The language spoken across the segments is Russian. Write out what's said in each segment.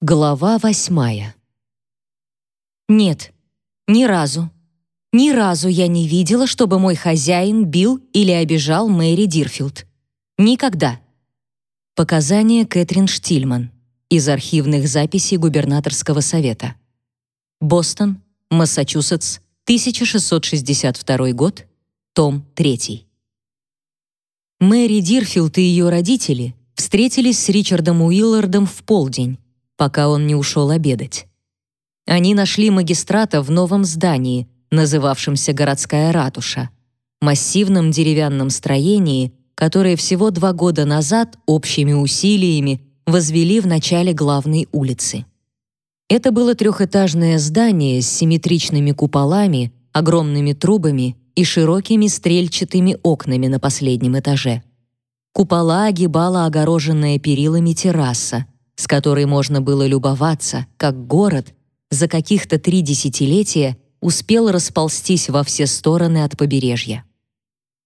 Глава восьмая. Нет, ни разу. Ни разу я не видела, чтобы мой хозяин бил или обижал Мэри Дирфилд. Никогда. Показания Кэтрин Штильман из архивных записей губернаторского совета. Бостон, Массачусетс, 1662 год, том 3. Мэри Дирфилд и ее родители встретились с Ричардом Уиллардом в полдень пока он не ушел обедать. Они нашли магистрата в новом здании, называвшемся «Городская ратуша», массивном деревянном строении, которое всего два года назад общими усилиями возвели в начале главной улицы. Это было трехэтажное здание с симметричными куполами, огромными трубами и широкими стрельчатыми окнами на последнем этаже. Купола огибала огороженная перилами терраса, с которой можно было любоваться, как город за каких-то три десятилетия успел расползтись во все стороны от побережья.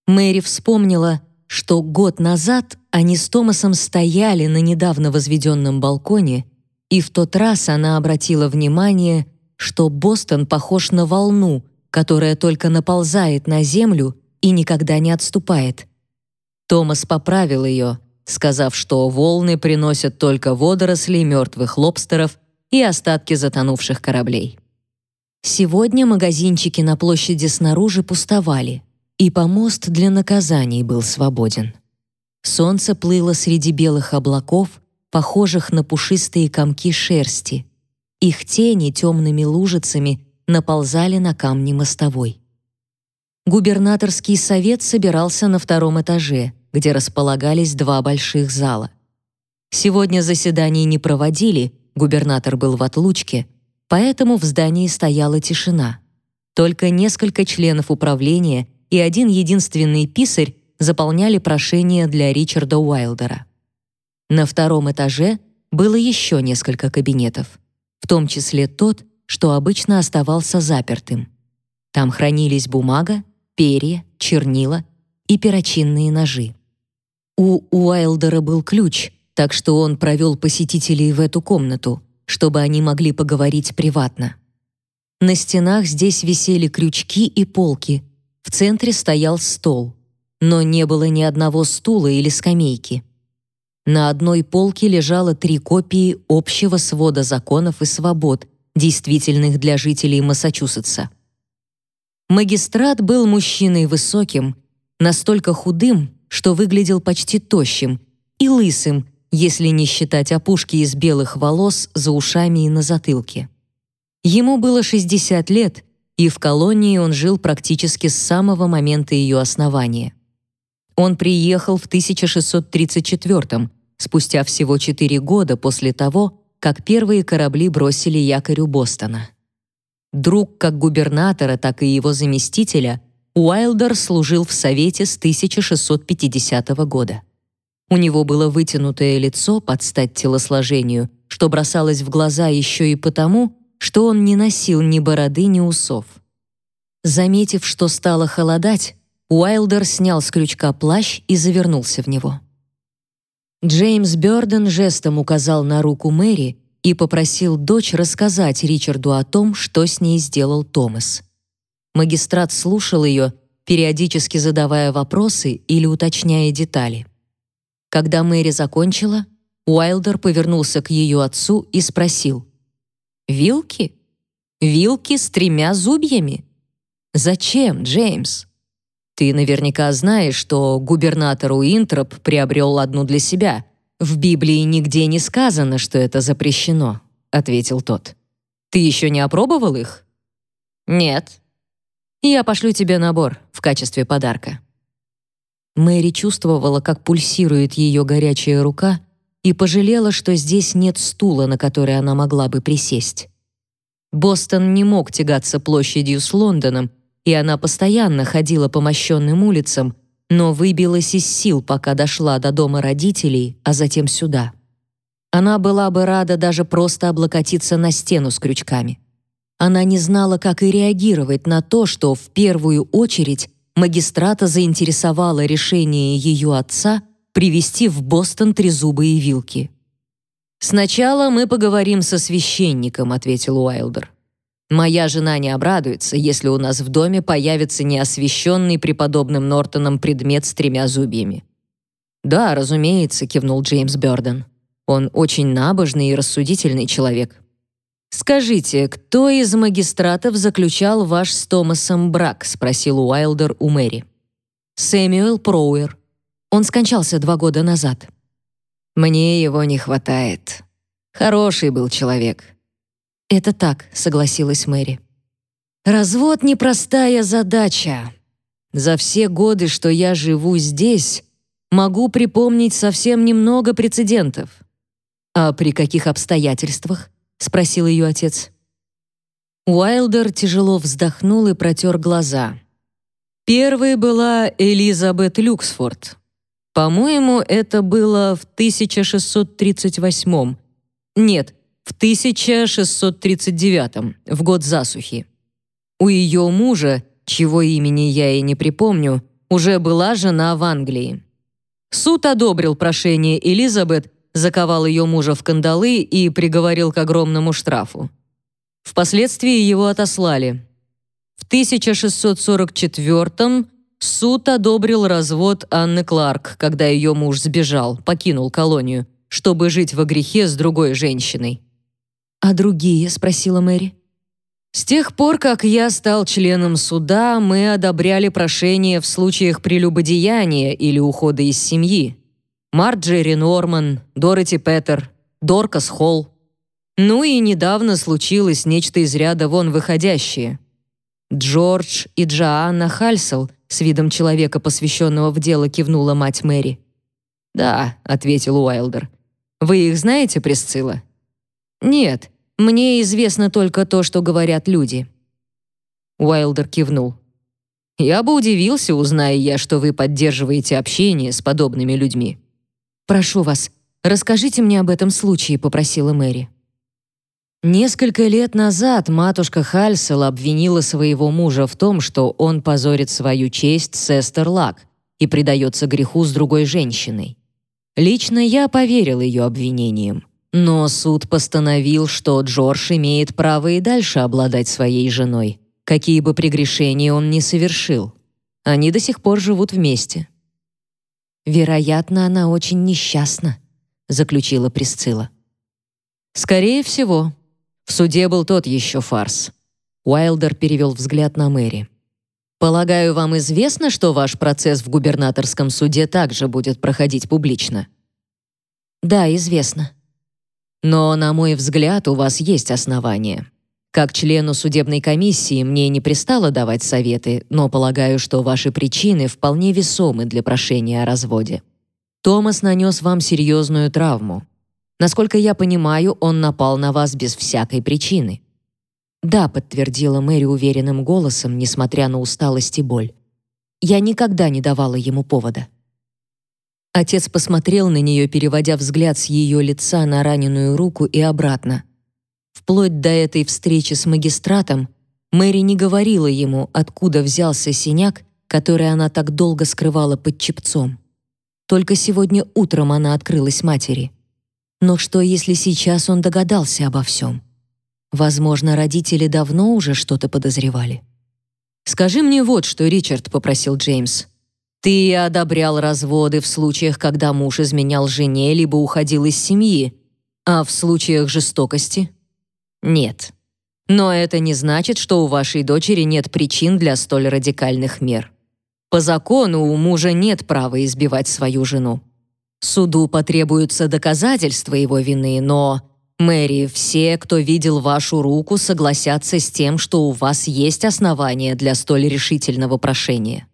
Мэри вспомнила, что год назад они с Томасом стояли на недавно возведенном балконе, и в тот раз она обратила внимание, что Бостон похож на волну, которая только наползает на землю и никогда не отступает. Томас поправил ее — сказав, что волны приносят только водоросли мертвых лобстеров и остатки затонувших кораблей. Сегодня магазинчики на площади снаружи пустовали, и помост для наказаний был свободен. Солнце плыло среди белых облаков, похожих на пушистые комки шерсти. Их тени темными лужицами наползали на камни мостовой. Губернаторский совет собирался на втором этаже — где располагались два больших зала. Сегодня заседаний не проводили, губернатор был в отлучке, поэтому в здании стояла тишина. Только несколько членов управления и один единственный писарь заполняли прошение для Ричарда Уайлдера. На втором этаже было еще несколько кабинетов, в том числе тот, что обычно оставался запертым. Там хранились бумага, перья, чернила и перочинные ножи. У Уайлдера был ключ, так что он провел посетителей в эту комнату, чтобы они могли поговорить приватно. На стенах здесь висели крючки и полки. В центре стоял стол, но не было ни одного стула или скамейки. На одной полке лежало три копии общего свода законов и свобод, действительных для жителей Массачусетса. Магистрат был мужчиной высоким, настолько худым, что выглядел почти тощим, и лысым, если не считать опушки из белых волос за ушами и на затылке. Ему было 60 лет, и в колонии он жил практически с самого момента ее основания. Он приехал в 1634 спустя всего 4 года после того, как первые корабли бросили якорь у Бостона. Друг как губернатора, так и его заместителя Уайлдер служил в Совете с 1650 года. У него было вытянутое лицо под стать телосложению, что бросалось в глаза еще и потому, что он не носил ни бороды, ни усов. Заметив, что стало холодать, Уайлдер снял с крючка плащ и завернулся в него. Джеймс Бёрден жестом указал на руку Мэри и попросил дочь рассказать Ричарду о том, что с ней сделал Томас. Магистрат слушал ее, периодически задавая вопросы или уточняя детали. Когда Мэри закончила, Уайлдер повернулся к ее отцу и спросил. «Вилки? Вилки с тремя зубьями? Зачем, Джеймс? Ты наверняка знаешь, что губернатор Уинтроп приобрел одну для себя. В Библии нигде не сказано, что это запрещено», — ответил тот. «Ты еще не опробовал их?» «Нет», я пошлю тебе набор в качестве подарка». Мэри чувствовала, как пульсирует ее горячая рука, и пожалела, что здесь нет стула, на который она могла бы присесть. Бостон не мог тягаться площадью с Лондоном, и она постоянно ходила по мощенным улицам, но выбилась из сил, пока дошла до дома родителей, а затем сюда. Она была бы рада даже просто облокотиться на стену с крючками. Она не знала, как и реагировать на то, что в первую очередь магистрата заинтересовало решение ее отца привезти в Бостон трезубые вилки. «Сначала мы поговорим со священником», — ответил Уайлдер. «Моя жена не обрадуется, если у нас в доме появится неосвященный преподобным Нортоном предмет с тремя зубьями». «Да, разумеется», — кивнул Джеймс Бёрден. «Он очень набожный и рассудительный человек». «Скажите, кто из магистратов заключал ваш с Томасом брак?» — спросил Уайлдер у Мэри. «Сэмюэл Проуэр. Он скончался два года назад». Мне его не хватает. Хороший был человек. Это так, согласилась Мэри. Развод непростая задача. За все годы, что я живу здесь, могу припомнить совсем немного прецедентов. А при каких обстоятельствах? Спросил ее отец. Уайлдер тяжело вздохнул и протер глаза. Первой была Элизабет Люксфорд, по-моему, это было в 1638. Нет, в 1639, в год засухи. У ее мужа, чего имени я и не припомню, уже была жена в Англии. Суд одобрил прошение Элизабет, заковал ее мужа в кандалы и приговорил к огромному штрафу. Впоследствии его отослали. В 1644 Суд одобрил развод Анны Кларк, когда ее муж сбежал, покинул колонию, чтобы жить во грехе с другой женщиной. «А другие?» — спросила Мэри. «С тех пор, как я стал членом суда, мы одобряли прошения в случаях прелюбодеяния или ухода из семьи. Марджери Норман, Дороти Петтер, Доркас Холл. Ну и недавно случилось нечто из ряда вон выходящее. Джордж и Джоанна Хальсел — с видом человека, посвященного в дело, кивнула мать Мэри. «Да», — ответил Уайлдер. «Вы их знаете, Присцилла?» «Нет, мне известно только то, что говорят люди». Уайлдер кивнул. «Я бы удивился, узная я, что вы поддерживаете общение с подобными людьми». «Прошу вас, расскажите мне об этом случае», — попросила Мэри. Несколько лет назад матушка Хальсел обвинила своего мужа в том, что он позорит свою честь с Лак и предается греху с другой женщиной. Лично я поверил ее обвинениям, но суд постановил, что Джордж имеет право и дальше обладать своей женой, какие бы прегрешения он ни совершил. Они до сих пор живут вместе. «Вероятно, она очень несчастна», — заключила Присцилла. «Скорее всего», в суде был тот еще фарс. Уайлдер перевел взгляд на Мэри. «Полагаю, вам известно, что ваш процесс в губернаторском суде также будет проходить публично?» «Да, известно». «Но, на мой взгляд, у вас есть основания. Как члену судебной комиссии мне не пристало давать советы, но полагаю, что ваши причины вполне весомы для прошения о разводе. Томас нанес вам серьезную травму. Насколько я понимаю, он напал на вас без всякой причины». «Да», — подтвердила Мэри уверенным голосом, несмотря на усталость и боль. «Я никогда не давала ему повода». Отец посмотрел на нее, переводя взгляд с ее лица на раненую руку и обратно. Вплоть до этой встречи с магистратом Мэри не говорила ему, откуда взялся синяк, который она так долго скрывала под чепцом. Только сегодня утром она открылась матери. Но что, если сейчас он догадался обо всем? Возможно, родители давно уже что-то подозревали. «Скажи мне вот что, Ричард», — попросил Джеймс. «Ты одобрял разводы в случаях, когда муж изменял жене либо уходил из семьи, а в случаях жестокости?» «Нет. Но это не значит, что у вашей дочери нет причин для столь радикальных мер. По закону у мужа нет права избивать свою жену. Суду потребуются доказательства его вины, но... Мэри, все, кто видел вашу руку, согласятся с тем, что у вас есть основания для столь решительного прошения».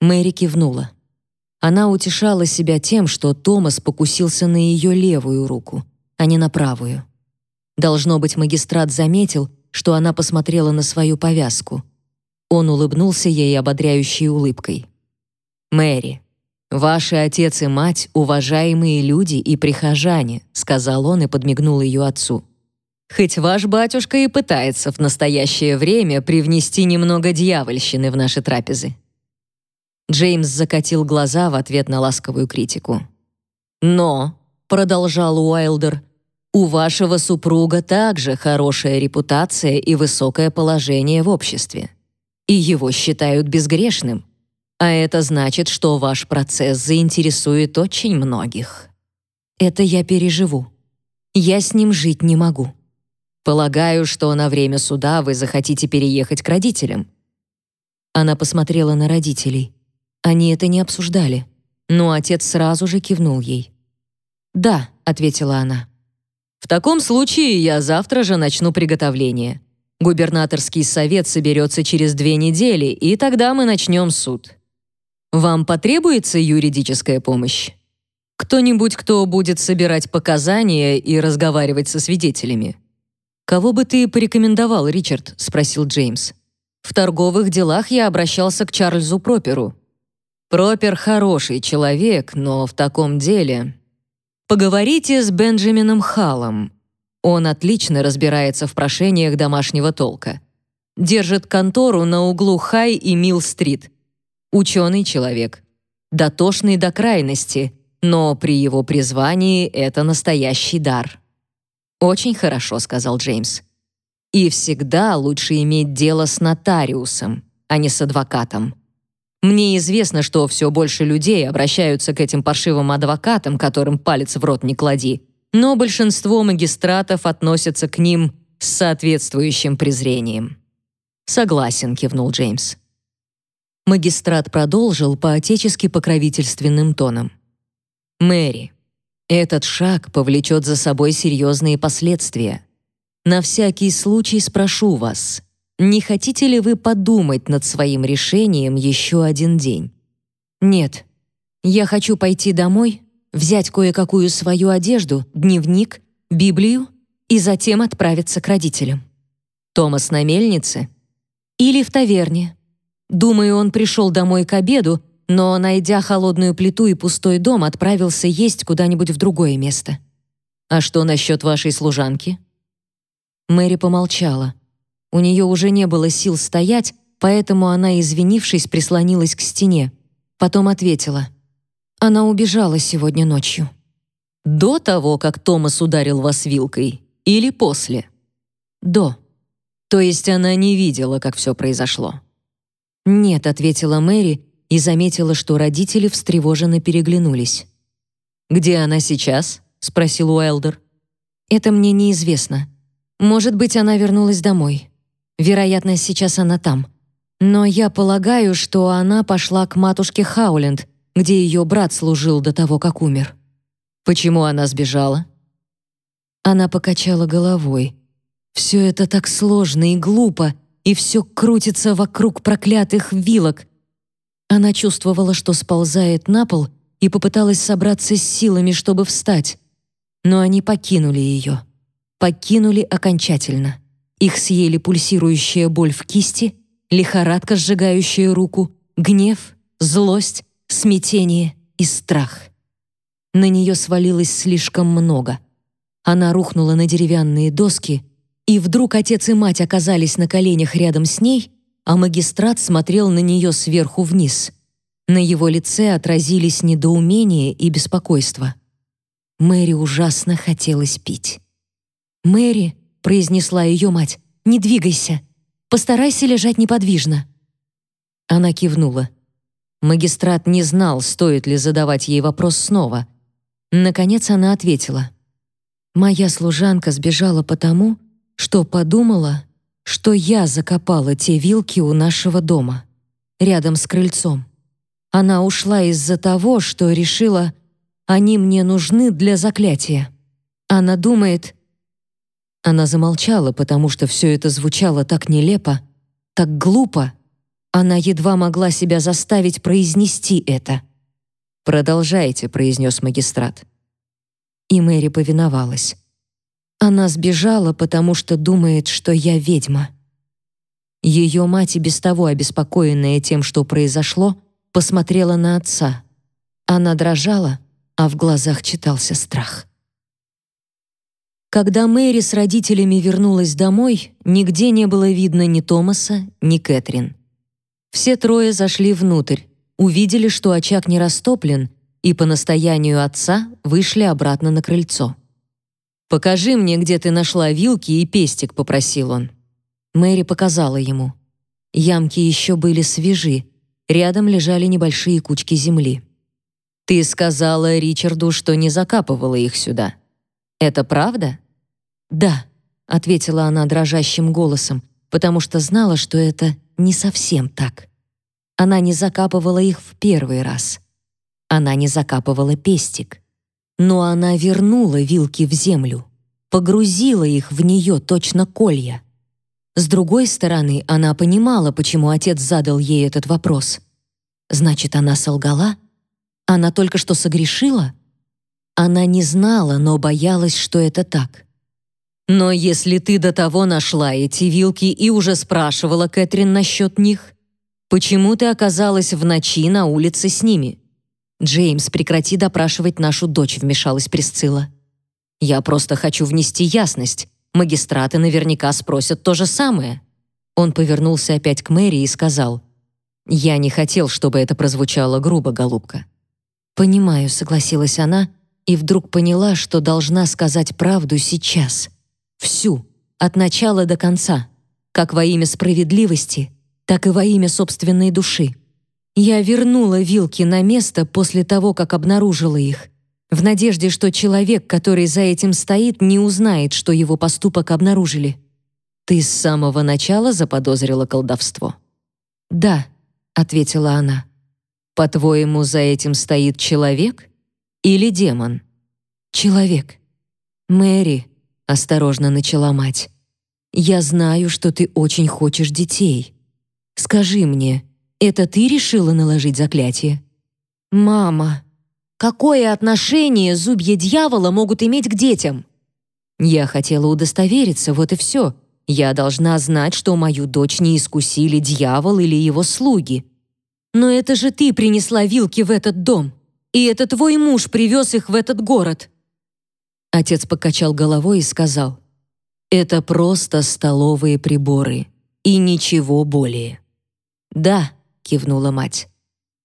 Мэри кивнула. Она утешала себя тем, что Томас покусился на ее левую руку, а не на правую. Должно быть, магистрат заметил, что она посмотрела на свою повязку. Он улыбнулся ей ободряющей улыбкой. «Мэри, «Ваши отец и мать — уважаемые люди и прихожане», — сказал он и подмигнул ее отцу. «Хоть ваш батюшка и пытается в настоящее время привнести немного дьявольщины в наши трапезы». Джеймс закатил глаза в ответ на ласковую критику. «Но», продолжал Уайлдер, у вашего супруга также хорошая репутация и высокое положение в обществе. И его считают безгрешным. А это значит, что ваш процесс заинтересует очень многих. Это я переживу. Я с ним жить не могу. Полагаю, что на время суда вы захотите переехать к родителям. Она посмотрела на родителей. Они это не обсуждали, но отец сразу же кивнул ей. "Да", ответила она. В таком случае я завтра же начну приготовление. Губернаторский совет соберется через две недели, и тогда мы начнем суд. Вам потребуется юридическая помощь? Кто-нибудь, кто будет собирать показания и разговаривать со свидетелями? Кого бы ты порекомендовал, Ричард? спросил Джеймс. В торговых делах я обращался к Чарльзу Проперу. Пропер хороший человек, но в таком деле Поговорите с Бенджамином Халлом. Он отлично разбирается в прошениях домашнего толка. Держит контору на углу Хай и Милл-стрит. Ученый человек. Дотошный до крайности, но при его призвании это настоящий дар. «Очень хорошо», — сказал Джеймс. «И всегда лучше иметь дело с нотариусом, а не с адвокатом. Мне известно, что все больше людей обращаются к этим паршивым адвокатам, которым палец в рот не клади, но большинство магистратов относятся к ним с соответствующим презрением. «Согласен», — кивнул Джеймс. Магистрат продолжил по-отечески покровительственным тоном. «Мэри, этот шаг повлечет за собой серьезные последствия. На всякий случай спрошу вас, не хотите ли вы подумать над своим решением еще один день? Нет. Я хочу пойти домой, взять кое-какую свою одежду, дневник, Библию и затем отправиться к родителям. Томас на мельнице или в таверне. Думаю, он пришел домой к обеду, но, найдя холодную плиту и пустой дом, отправился есть куда-нибудь в другое место. А что насчет вашей служанки? Мэри помолчала. У нее уже не было сил стоять, поэтому она, извинившись, прислонилась к стене. Потом ответила. Она убежала сегодня ночью. До того, как Томас ударил вас вилкой, или после? До. То есть она не видела, как все произошло? Нет, ответила Мэри и заметила, что родители встревоженно переглянулись. Где она сейчас? спросил Уайлдер. Это мне неизвестно. Может быть, она вернулась домой. Вероятно, сейчас она там. Но я полагаю, что она пошла к матушке Хауленд, где ее брат служил до того, как умер. Почему она сбежала? Она покачала головой. Все это так сложно и глупо, и все крутится вокруг проклятых вилок. Она чувствовала, что сползает на пол, и попыталась собраться с силами, чтобы встать. Но они покинули ее. Покинули окончательно. Их съели пульсирующая боль в кисти, лихорадка, сжигающая руку, гнев, злость, смятение и страх. На нее свалилось слишком много. Она рухнула на деревянные доски, и вдруг отец и мать оказались на коленях рядом с ней, а магистрат смотрел на нее сверху вниз. На его лице отразились недоумение и беспокойство. Мэри ужасно хотелось пить. Мэри произнесла ее мать. «Не двигайся. Постарайся лежать неподвижно». Она кивнула. Магистрат не знал, стоит ли задавать ей вопрос снова. Наконец она ответила. «Моя служанка сбежала потому, что подумала, что я закопала те вилки у нашего дома, рядом с крыльцом. Она ушла из-за того, что решила, они мне нужны для заклятия. Она думает, она замолчала, потому что все это звучало так нелепо, так глупо. Она едва могла себя заставить произнести это. «Продолжайте», — произнес магистрат. И Мэри повиновалась. Она сбежала, потому что думает, что я ведьма. Ее мать, и без того обеспокоенная тем, что произошло, посмотрела на отца. Она дрожала, а в глазах читался страх. Когда Мэри с родителями вернулась домой, нигде не было видно ни Томаса, ни Кэтрин. Все трое зашли внутрь, увидели, что очаг не растоплен, и по настоянию отца вышли обратно на крыльцо. «Покажи мне, где ты нашла вилки и пестик», — попросил он. Мэри показала ему. Ямки еще были свежи, рядом лежали небольшие кучки земли. «Ты сказала Ричарду, что не закапывала их сюда. Это правда?» «Да», — ответила она дрожащим голосом, потому что знала, что это не совсем так. Она не закапывала их в первый раз. Она не закапывала пестик. Но она вернула вилки в землю, погрузила их в нее точно колья. С другой стороны, она понимала, почему отец задал ей этот вопрос. Значит, она солгала? Она только что согрешила? Она не знала, но боялась, что это так. Но если ты до того нашла эти вилки и уже спрашивала Кэтрин насчет них, почему ты оказалась в ночи на улице с ними? Джеймс, прекрати допрашивать нашу дочь, вмешалась Присцилла. Я просто хочу внести ясность. Магистраты наверняка спросят то же самое. Он повернулся опять к Мэри и сказал: "Я не хотел, чтобы это прозвучало грубо, голубка". "Понимаю", согласилась она и вдруг поняла, что должна сказать правду сейчас. Всю, от начала до конца, как во имя справедливости, так и во имя собственной души. Я вернула вилки на место после того, как обнаружила их, в надежде, что человек, который за этим стоит, не узнает, что его поступок обнаружили. Ты с самого начала заподозрила колдовство? Да, ответила она. По-твоему, за этим стоит человек или демон? Человек. Мэри, осторожно начала мать. Я знаю, что ты очень хочешь детей. Скажи мне, это ты решила наложить заклятие? Мама, какое отношение зубья дьявола могут иметь к детям? Я хотела удостовериться, вот и все. Я должна знать, что мою дочь не искусили дьявол или его слуги. Но это же ты принесла вилки в этот дом, и это твой муж привез их в этот город. Отец покачал головой и сказал, «Это просто столовые приборы и ничего более». «Да», — кивнула мать.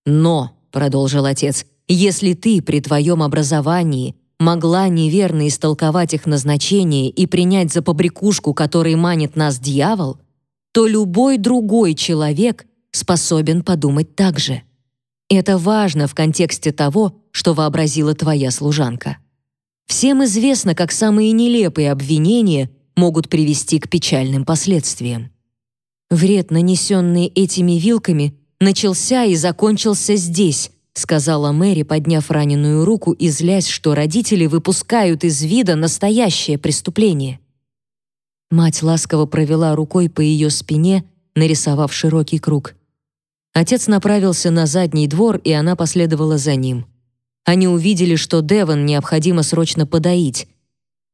«Но», — продолжил отец, «если ты при твоем образовании могла неверно истолковать их назначение и принять за побрякушку, которой манит нас дьявол, то любой другой человек способен подумать так же. Это важно в контексте того, что вообразила твоя служанка. Всем известно, как самые нелепые обвинения могут привести к печальным последствиям. Вред, нанесенный этими вилками, начался и закончился здесь, сказала Мэри, подняв раненую руку и злясь, что родители выпускают из вида настоящее преступление. Мать ласково провела рукой по ее спине, нарисовав широкий круг. Отец направился на задний двор, и она последовала за ним. Они увидели, что Девон необходимо срочно подоить.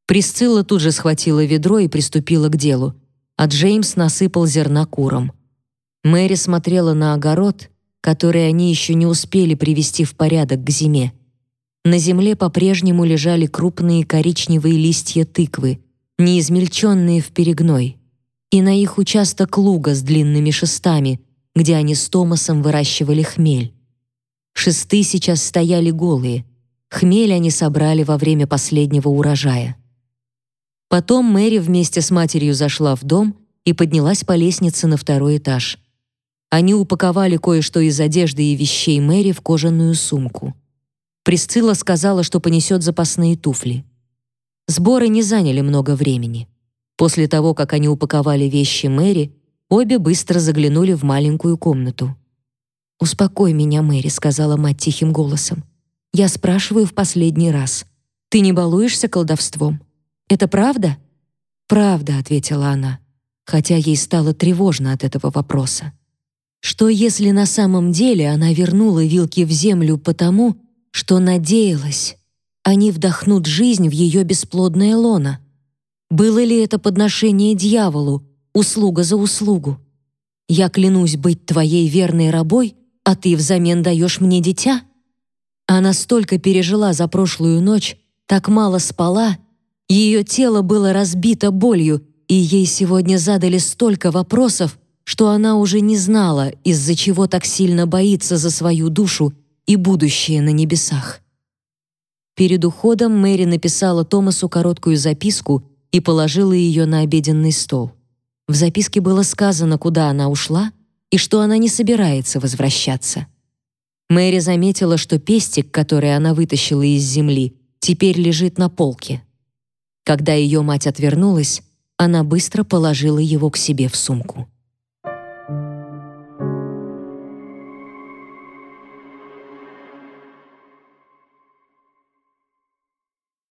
Присцилла тут же схватила ведро и приступила к делу, а Джеймс насыпал зерна курам. Мэри смотрела на огород, который они еще не успели привести в порядок к зиме. На земле по-прежнему лежали крупные коричневые листья тыквы, не измельченные в перегной, и на их участок луга с длинными шестами, где они с Томасом выращивали хмель. Шесты сейчас стояли голые. Хмель они собрали во время последнего урожая. Потом Мэри вместе с матерью зашла в дом и поднялась по лестнице на второй этаж. Они упаковали кое-что из одежды и вещей Мэри в кожаную сумку. Присцилла сказала, что понесет запасные туфли. Сборы не заняли много времени. После того, как они упаковали вещи Мэри, обе быстро заглянули в маленькую комнату. «Успокой меня, Мэри», — сказала мать тихим голосом. «Я спрашиваю в последний раз. Ты не балуешься колдовством? Это правда?» «Правда», — ответила она, хотя ей стало тревожно от этого вопроса. Что если на самом деле она вернула вилки в землю потому, что надеялась, они вдохнут жизнь в ее бесплодное лоно? Было ли это подношение дьяволу, услуга за услугу? Я клянусь быть твоей верной рабой а ты взамен даешь мне дитя?» Она столько пережила за прошлую ночь, так мало спала, ее тело было разбито болью, и ей сегодня задали столько вопросов, что она уже не знала, из-за чего так сильно боится за свою душу и будущее на небесах. Перед уходом Мэри написала Томасу короткую записку и положила ее на обеденный стол. В записке было сказано, куда она ушла и что она не собирается возвращаться. Мэри заметила, что пестик, который она вытащила из земли, теперь лежит на полке. Когда ее мать отвернулась, она быстро положила его к себе в сумку.